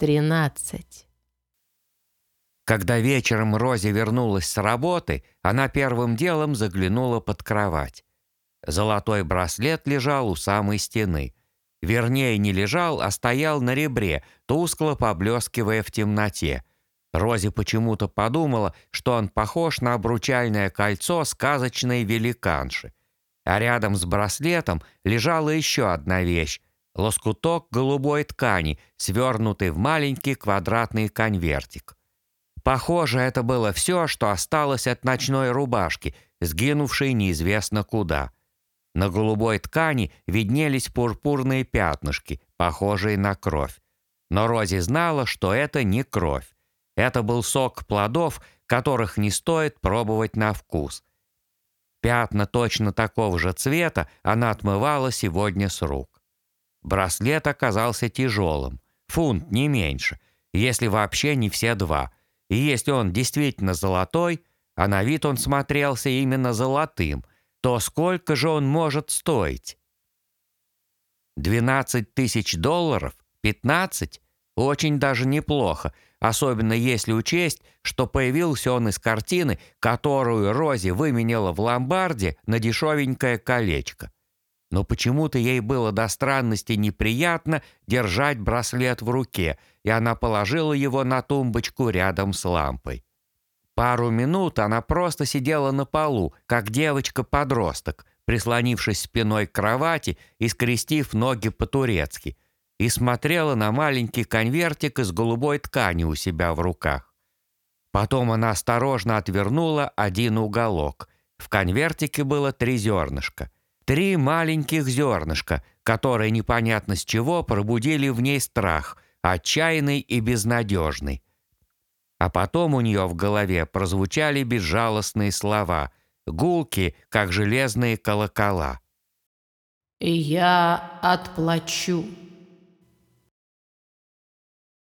тринадцать. Когда вечером Рози вернулась с работы, она первым делом заглянула под кровать. Золотой браслет лежал у самой стены. Вернее, не лежал, а стоял на ребре, тускло поблескивая в темноте. Рози почему-то подумала, что он похож на обручальное кольцо сказочной великанши. А рядом с браслетом лежала еще одна вещь — лоскуток голубой ткани, свернутый в маленький квадратный конвертик. Похоже, это было все, что осталось от ночной рубашки, сгинувшей неизвестно куда. На голубой ткани виднелись пурпурные пятнышки, похожие на кровь. Но Рози знала, что это не кровь. Это был сок плодов, которых не стоит пробовать на вкус. Пятна точно такого же цвета она отмывала сегодня с рук. Браслет оказался тяжелым, фунт не меньше, если вообще не все два. И если он действительно золотой, а на вид он смотрелся именно золотым, то сколько же он может стоить? 12 тысяч долларов? 15? Очень даже неплохо, особенно если учесть, что появился он из картины, которую Рози выменяла в ломбарде на дешевенькое колечко. Но почему-то ей было до странности неприятно держать браслет в руке, и она положила его на тумбочку рядом с лампой. Пару минут она просто сидела на полу, как девочка-подросток, прислонившись спиной к кровати и скрестив ноги по-турецки, и смотрела на маленький конвертик из голубой ткани у себя в руках. Потом она осторожно отвернула один уголок. В конвертике было три зернышка. Три маленьких зернышка, которые непонятно с чего пробудили в ней страх, отчаянный и безнадежный. А потом у нее в голове прозвучали безжалостные слова, гулки, как железные колокола. «Я отплачу».